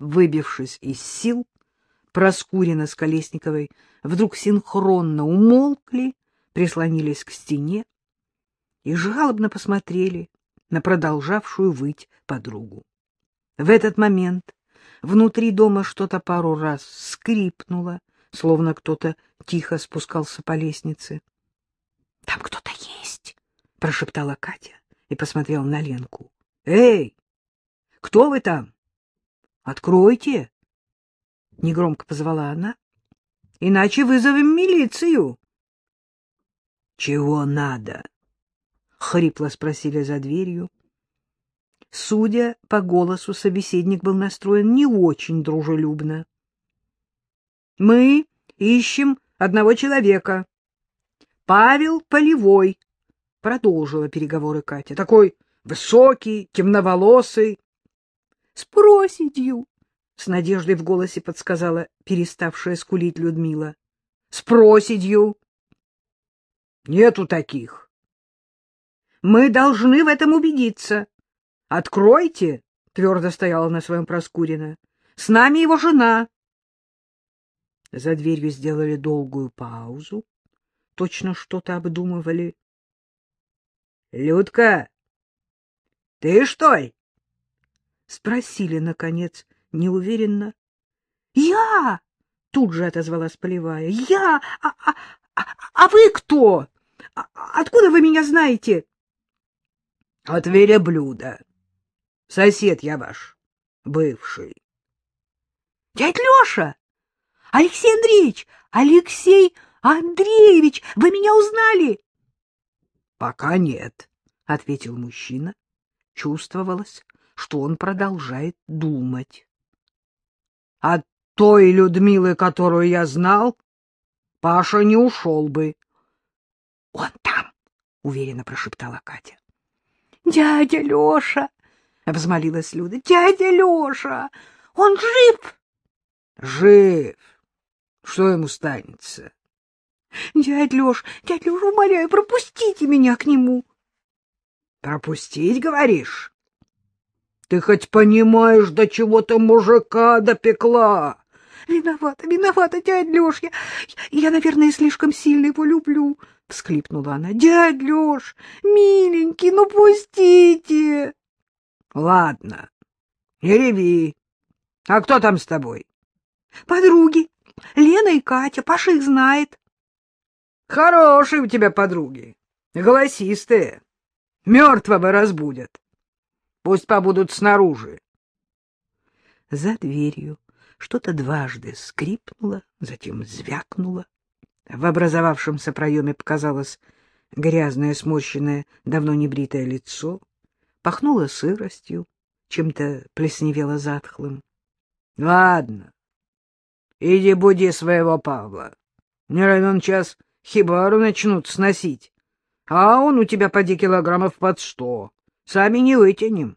Выбившись из сил, Проскурина с Колесниковой вдруг синхронно умолкли, прислонились к стене и жалобно посмотрели на продолжавшую выть подругу. В этот момент внутри дома что-то пару раз скрипнуло, словно кто-то тихо спускался по лестнице. — Там кто-то есть, — прошептала Катя и посмотрела на Ленку. — Эй, кто вы там? Откройте! — негромко позвала она. — Иначе вызовем милицию. — Чего надо? — хрипло спросили за дверью. Судя по голосу, собеседник был настроен не очень дружелюбно. — Мы ищем одного человека. Павел Полевой, — продолжила переговоры Катя. — Такой высокий, темноволосый. — С проседью, — с надеждой в голосе подсказала переставшая скулить Людмила. — С проседью. — Нету таких. — Мы должны в этом убедиться. — Откройте, — твердо стояла на своем Проскурина. — С нами его жена. За дверью сделали долгую паузу, точно что-то обдумывали. — Людка, ты что ли? — спросили, наконец, неуверенно. — Я! — тут же отозвалась Полевая. — Я! А, а, а, а вы кто? А, откуда вы меня знаете? — От верблюда. Сосед я ваш, бывший. — Дядь Леша! Алексей Андреевич! Алексей Андреевич! Вы меня узнали? — Пока нет, — ответил мужчина. Чувствовалось, что он продолжает думать. — От той Людмилы, которую я знал, Паша не ушел бы. — Он там, — уверенно прошептала Катя. — Дядя Леша! — взмолилась Люда. — Дядя Леша! Он жив? — Жив. Что ему станется? — Дядь Леш, дядь Леш, умоляю, пропустите меня к нему. — Пропустить, говоришь? Ты хоть понимаешь, до чего ты мужика допекла? — Виновата, виновата, дядь Леш, я, я, наверное, слишком сильно его люблю, — всхлипнула она. — Дядь Леш, миленький, ну пустите! — Ладно, не реви. А кто там с тобой? — Подруги. Лена и Катя, Паша их знает. — Хорошие у тебя подруги, голосистые. Мертвого разбудят. Пусть побудут снаружи. За дверью что-то дважды скрипнуло, затем звякнуло. В образовавшемся проеме показалось грязное, сморщенное, давно небритое лицо. Пахнуло сыростью, чем-то плесневело затхлым. — Ладно, иди буди своего Павла. Не равен час хибару начнут сносить. А он у тебя поди килограммов под сто. Сами не вытянем.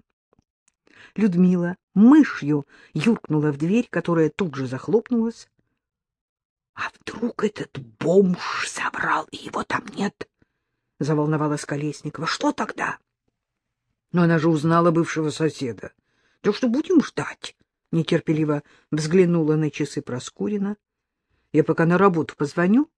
Людмила мышью юркнула в дверь, которая тут же захлопнулась. — А вдруг этот бомж собрал, и его там нет? — заволновалась Колесникова. — Что тогда? — Но она же узнала бывшего соседа. — То что будем ждать? — нетерпеливо взглянула на часы Проскурина. — Я пока на работу позвоню.